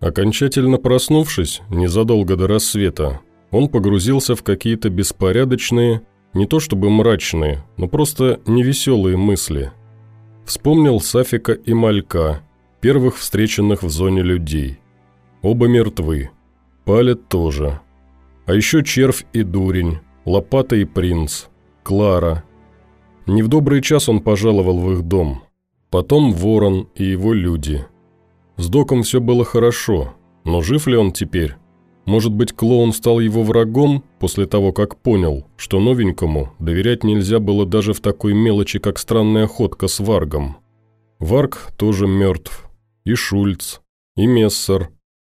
Окончательно проснувшись, незадолго до рассвета, он погрузился в какие-то беспорядочные, не то чтобы мрачные, но просто невеселые мысли. Вспомнил Сафика и Малька, первых встреченных в зоне людей. Оба мертвы. Палет тоже. А еще Червь и Дурень, Лопата и Принц, Клара. Не в добрый час он пожаловал в их дом. Потом Ворон и его люди – с доком все было хорошо, но жив ли он теперь? Может быть, клоун стал его врагом после того, как понял, что новенькому доверять нельзя было даже в такой мелочи, как странная охотка с Варгом. Варг тоже мертв. И Шульц, и Мессер.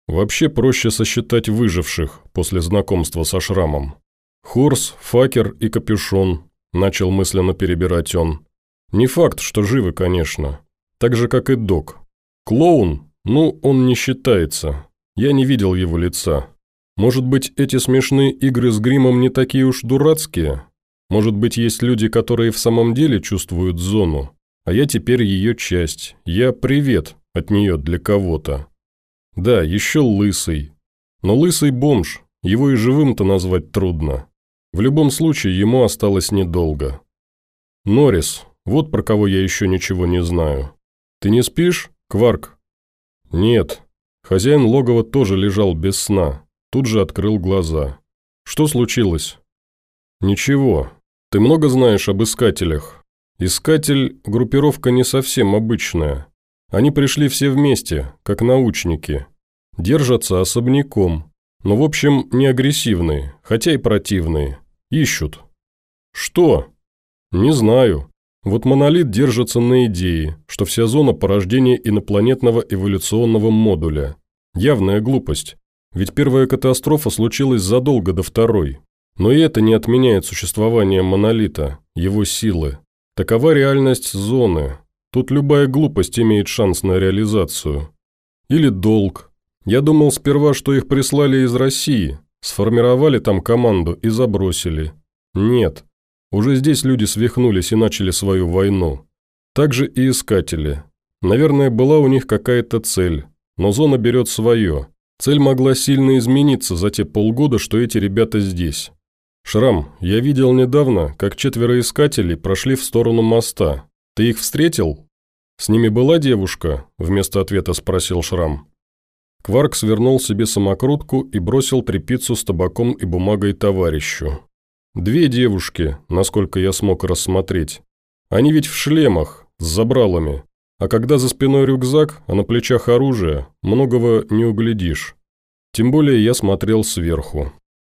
Вообще проще сосчитать выживших после знакомства со шрамом. Хорс, Факер и Капюшон, начал мысленно перебирать он. Не факт, что живы, конечно. Так же, как и Док. Клоун «Ну, он не считается. Я не видел его лица. Может быть, эти смешные игры с гримом не такие уж дурацкие? Может быть, есть люди, которые в самом деле чувствуют зону? А я теперь ее часть. Я привет от нее для кого-то. Да, еще лысый. Но лысый бомж, его и живым-то назвать трудно. В любом случае, ему осталось недолго. Норрис, вот про кого я еще ничего не знаю. Ты не спишь, Кварк?» «Нет». Хозяин логова тоже лежал без сна. Тут же открыл глаза. «Что случилось?» «Ничего. Ты много знаешь об искателях?» «Искатель – группировка не совсем обычная. Они пришли все вместе, как научники. Держатся особняком, но в общем не агрессивные, хотя и противные. Ищут». «Что?» «Не знаю. Вот монолит держится на идее, что вся зона порождения инопланетного эволюционного модуля. Явная глупость. Ведь первая катастрофа случилась задолго до второй. Но и это не отменяет существование монолита, его силы. Такова реальность зоны. Тут любая глупость имеет шанс на реализацию. Или долг. Я думал сперва, что их прислали из России, сформировали там команду и забросили. Нет. Уже здесь люди свихнулись и начали свою войну. Также и искатели. Наверное, была у них какая-то цель, но зона берет свое. Цель могла сильно измениться за те полгода, что эти ребята здесь. «Шрам, я видел недавно, как четверо искателей прошли в сторону моста. Ты их встретил?» «С ними была девушка?» – вместо ответа спросил Шрам. Кварк свернул себе самокрутку и бросил трепицу с табаком и бумагой товарищу. Две девушки, насколько я смог рассмотреть. Они ведь в шлемах, с забралами. А когда за спиной рюкзак, а на плечах оружие, многого не углядишь. Тем более я смотрел сверху.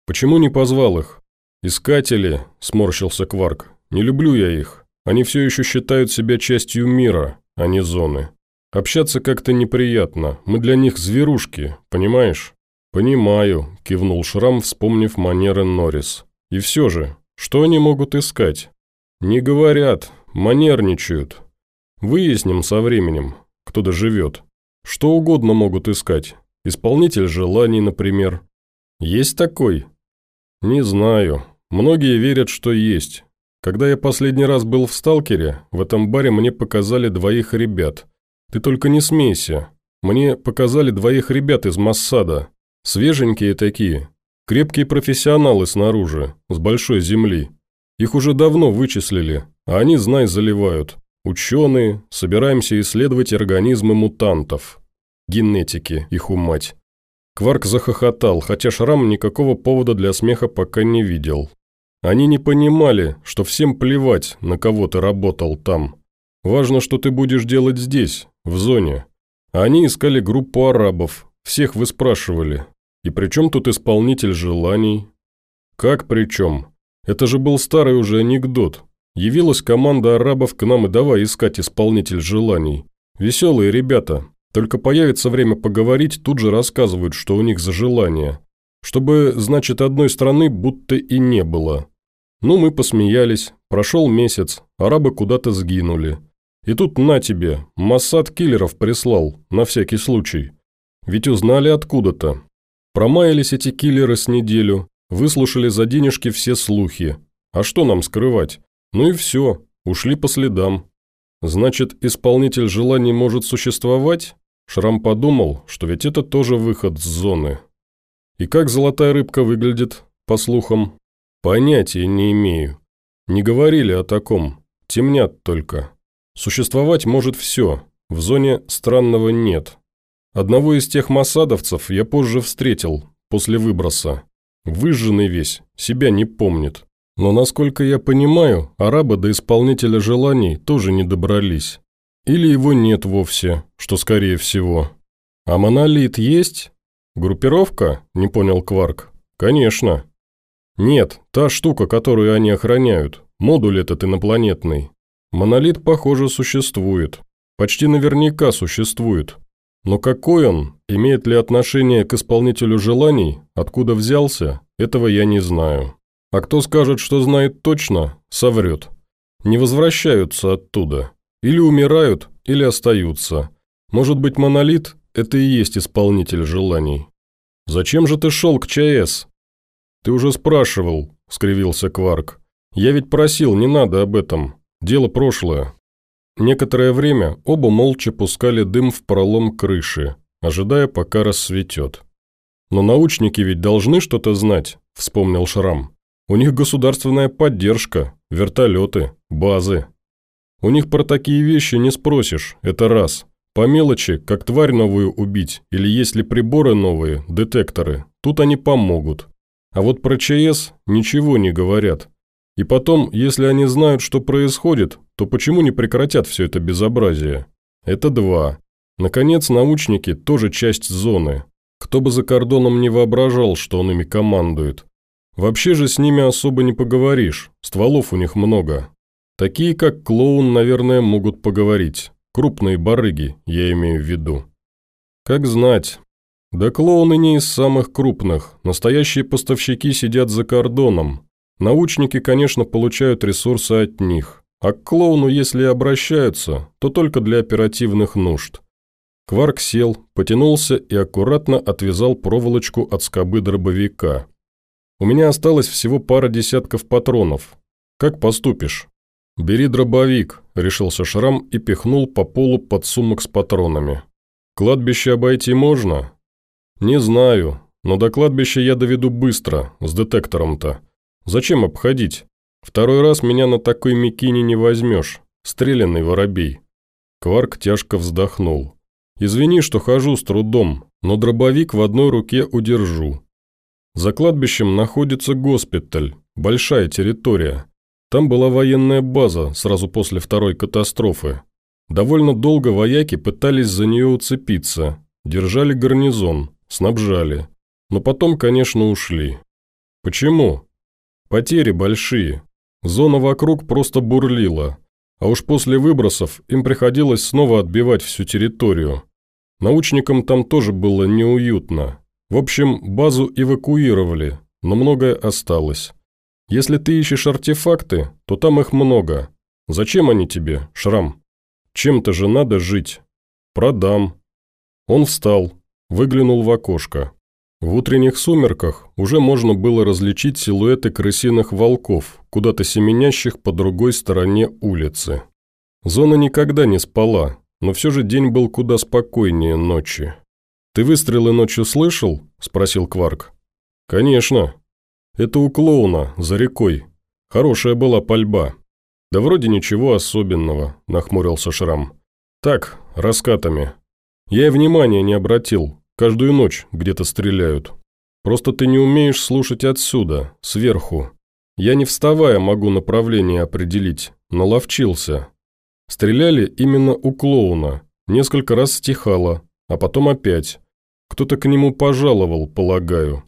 Почему не позвал их? «Искатели», – сморщился Кварк. «Не люблю я их. Они все еще считают себя частью мира, а не зоны. Общаться как-то неприятно. Мы для них зверушки, понимаешь?» «Понимаю», – кивнул Шрам, вспомнив манеры Норрис. И все же, что они могут искать? Не говорят, манерничают. Выясним со временем, кто доживет. Что угодно могут искать. Исполнитель желаний, например. Есть такой? Не знаю. Многие верят, что есть. Когда я последний раз был в «Сталкере», в этом баре мне показали двоих ребят. Ты только не смейся. Мне показали двоих ребят из Массада. Свеженькие такие, Крепкие профессионалы снаружи, с большой земли. Их уже давно вычислили, а они, знай, заливают. Ученые, собираемся исследовать организмы мутантов. Генетики, их умать. Кварк захохотал, хотя Шрам никакого повода для смеха пока не видел. Они не понимали, что всем плевать, на кого ты работал там. Важно, что ты будешь делать здесь, в зоне. Они искали группу арабов, всех вы спрашивали, и при чем тут исполнитель желаний? Как при чем? Это же был старый уже анекдот. Явилась команда арабов к нам и давай искать исполнитель желаний. Веселые ребята. Только появится время поговорить, тут же рассказывают, что у них за желание. Чтобы, значит, одной страны будто и не было. Ну, мы посмеялись. Прошел месяц, арабы куда-то сгинули. И тут на тебе, Массад киллеров прислал, на всякий случай. Ведь узнали откуда-то. Промаялись эти киллеры с неделю, выслушали за денежки все слухи. А что нам скрывать? Ну и все, ушли по следам. Значит, исполнитель желаний может существовать? Шрам подумал, что ведь это тоже выход с зоны. И как золотая рыбка выглядит, по слухам? Понятия не имею. Не говорили о таком. Темнят только. Существовать может все. В зоне странного нет. Одного из тех масадовцев я позже встретил, после выброса. Выжженный весь, себя не помнит. Но, насколько я понимаю, арабы до исполнителя желаний тоже не добрались. Или его нет вовсе, что скорее всего. А монолит есть? Группировка? Не понял Кварк. Конечно. Нет, та штука, которую они охраняют. Модуль этот инопланетный. Монолит, похоже, существует. Почти наверняка существует. Но какой он, имеет ли отношение к исполнителю желаний, откуда взялся, этого я не знаю. А кто скажет, что знает точно, соврет. Не возвращаются оттуда. Или умирают, или остаются. Может быть, монолит – это и есть исполнитель желаний. «Зачем же ты шел к ЧАЭС?» «Ты уже спрашивал», – скривился Кварк. «Я ведь просил, не надо об этом. Дело прошлое». Некоторое время оба молча пускали дым в пролом крыши, ожидая, пока рассветет. «Но научники ведь должны что-то знать», – вспомнил Шрам. У них государственная поддержка, вертолеты, базы. У них про такие вещи не спросишь, это раз. По мелочи, как тварь новую убить, или есть ли приборы новые, детекторы, тут они помогут. А вот про ЧС ничего не говорят. И потом, если они знают, что происходит, то почему не прекратят все это безобразие? Это два. Наконец, научники тоже часть зоны. Кто бы за кордоном не воображал, что он ими командует. Вообще же с ними особо не поговоришь, стволов у них много. Такие, как клоун, наверное, могут поговорить. Крупные барыги, я имею в виду. Как знать. Да клоуны не из самых крупных, настоящие поставщики сидят за кордоном. Научники, конечно, получают ресурсы от них. А к клоуну, если и обращаются, то только для оперативных нужд. Кварк сел, потянулся и аккуратно отвязал проволочку от скобы дробовика. У меня осталось всего пара десятков патронов. Как поступишь?» «Бери дробовик», – решился Шрам и пихнул по полу подсумок с патронами. «Кладбище обойти можно?» «Не знаю, но до кладбища я доведу быстро, с детектором-то. Зачем обходить? Второй раз меня на такой микине не возьмешь. Стрелянный воробей». Кварк тяжко вздохнул. «Извини, что хожу с трудом, но дробовик в одной руке удержу. За кладбищем находится госпиталь, большая территория. Там была военная база сразу после второй катастрофы. Довольно долго вояки пытались за нее уцепиться, держали гарнизон, снабжали. Но потом, конечно, ушли. Почему? Потери большие. Зона вокруг просто бурлила. А уж после выбросов им приходилось снова отбивать всю территорию. Научникам там тоже было неуютно. В общем, базу эвакуировали, но многое осталось. Если ты ищешь артефакты, то там их много. Зачем они тебе, Шрам? Чем-то же надо жить. Продам. Он встал, выглянул в окошко. В утренних сумерках уже можно было различить силуэты крысиных волков, куда-то семенящих по другой стороне улицы. Зона никогда не спала, но все же день был куда спокойнее ночи. «Ты выстрелы ночью слышал?» – спросил Кварк. «Конечно. Это у клоуна, за рекой. Хорошая была пальба». «Да вроде ничего особенного», – нахмурился Шрам. «Так, раскатами. Я и внимания не обратил. Каждую ночь где-то стреляют. Просто ты не умеешь слушать отсюда, сверху. Я не вставая могу направление определить, наловчился. Стреляли именно у клоуна. Несколько раз стихало, а потом опять. Кто-то к нему пожаловал, полагаю.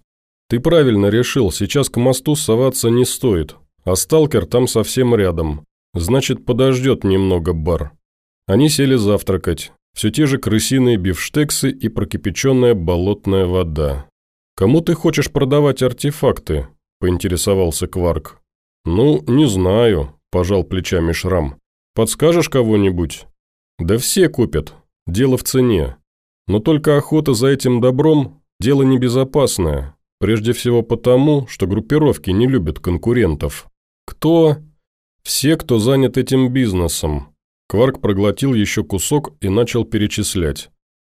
Ты правильно решил, сейчас к мосту соваться не стоит, а сталкер там совсем рядом. Значит, подождет немного бар. Они сели завтракать. Все те же крысиные бифштексы и прокипяченная болотная вода. «Кому ты хочешь продавать артефакты?» – поинтересовался Кварк. «Ну, не знаю», – пожал плечами Шрам. «Подскажешь кого-нибудь?» «Да все купят. Дело в цене. Но только охота за этим добром – дело небезопасное, прежде всего потому, что группировки не любят конкурентов. Кто? Все, кто занят этим бизнесом. Кварк проглотил еще кусок и начал перечислять.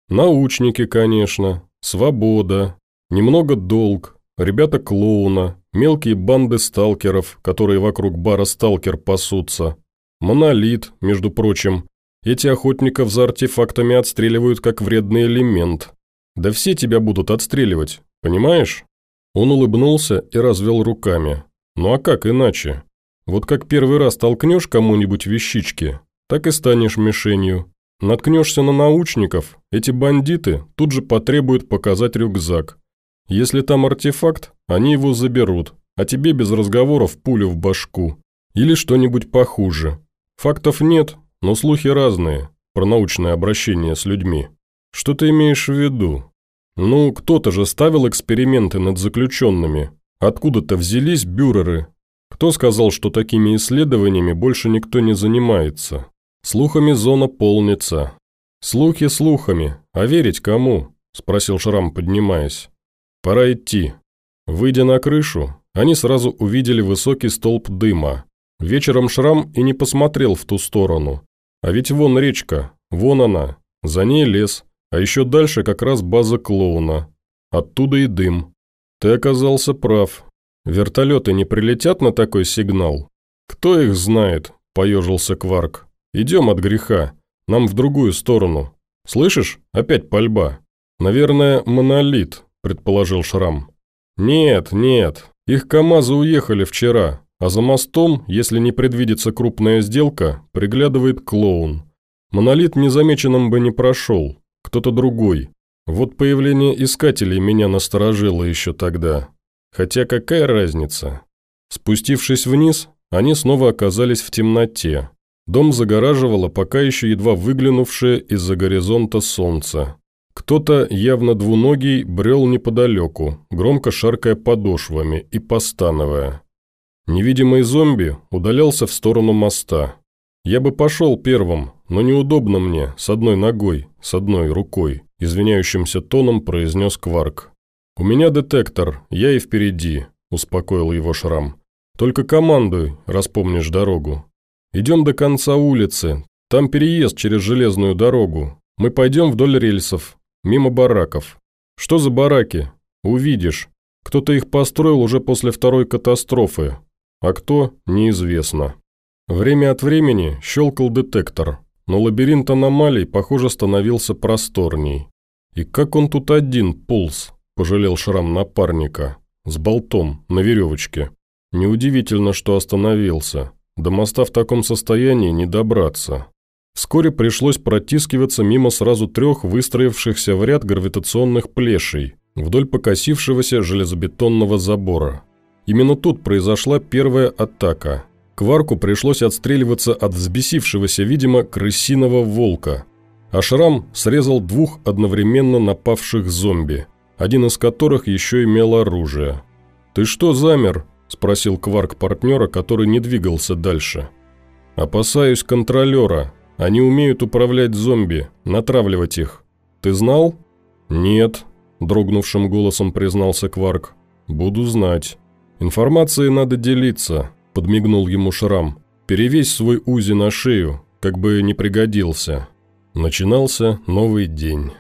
Научники, конечно, свобода, немного долг, ребята клоуна, мелкие банды сталкеров, которые вокруг бара «Сталкер» пасутся, монолит, между прочим. Эти охотников за артефактами отстреливают как вредный элемент. Да все тебя будут отстреливать, понимаешь? Он улыбнулся и развел руками. Ну а как иначе? Вот как первый раз толкнешь кому-нибудь вещички, так и станешь мишенью. Наткнешься на научников, эти бандиты тут же потребуют показать рюкзак. Если там артефакт, они его заберут, а тебе без разговоров пулю в башку. Или что-нибудь похуже. Фактов нет, но слухи разные про научное обращение с людьми. Что ты имеешь в виду? Ну, кто-то же ставил эксперименты над заключенными. Откуда-то взялись бюреры. Кто сказал, что такими исследованиями больше никто не занимается? Слухами зона полнится. Слухи слухами, а верить кому? Спросил Шрам, поднимаясь. Пора идти. Выйдя на крышу, они сразу увидели высокий столб дыма. Вечером Шрам и не посмотрел в ту сторону. А ведь вон речка, вон она, за ней лес, а еще дальше как раз база клоуна. Оттуда и дым. Ты оказался прав. Вертолеты не прилетят на такой сигнал? Кто их знает, поежился Кварк. «Идем от греха. Нам в другую сторону. Слышишь? Опять пальба. Наверное, монолит», – предположил Шрам. «Нет, нет. Их КАМАЗы уехали вчера, а за мостом, если не предвидится крупная сделка, приглядывает клоун. Монолит незамеченным бы не прошел. Кто-то другой. Вот появление искателей меня насторожило еще тогда. Хотя какая разница? Спустившись вниз, они снова оказались в темноте. Дом загораживало пока еще едва выглянувшее из-за горизонта солнце. Кто-то, явно двуногий, брел неподалеку, громко шаркая подошвами и постановая. Невидимый зомби удалялся в сторону моста. Я бы пошел первым, но неудобно мне, с одной ногой, с одной рукой, извиняющимся тоном произнес Кварк. «У меня детектор, я и впереди», – успокоил его Шрам. «Только командуй, распомнишь дорогу». Идем до конца улицы. Там переезд через железную дорогу. Мы пойдем вдоль рельсов, мимо бараков. Что за бараки? Увидишь. Кто-то их построил уже после второй катастрофы. А кто – неизвестно. Время от времени щелкал детектор, но лабиринт аномалий, похоже, становился просторней. И как он тут один полз, пожалел шрам напарника, с болтом, на веревочке. Неудивительно, что остановился. До моста в таком состоянии не добраться. Вскоре пришлось протискиваться мимо сразу трех выстроившихся в ряд гравитационных плешей вдоль покосившегося железобетонного забора. Именно тут произошла первая атака. Кварку пришлось отстреливаться от взбесившегося, видимо, крысиного волка. А Шрам срезал двух одновременно напавших зомби, один из которых еще имел оружие. «Ты что замер?» – спросил Кварк партнера, который не двигался дальше. «Опасаюсь контролера. Они умеют управлять зомби, натравливать их. Ты знал?» «Нет», – дрогнувшим голосом признался Кварк. «Буду знать. Информацией надо делиться», – подмигнул ему Шрам. «Перевесь свой УЗИ на шею, как бы не пригодился». Начинался новый день.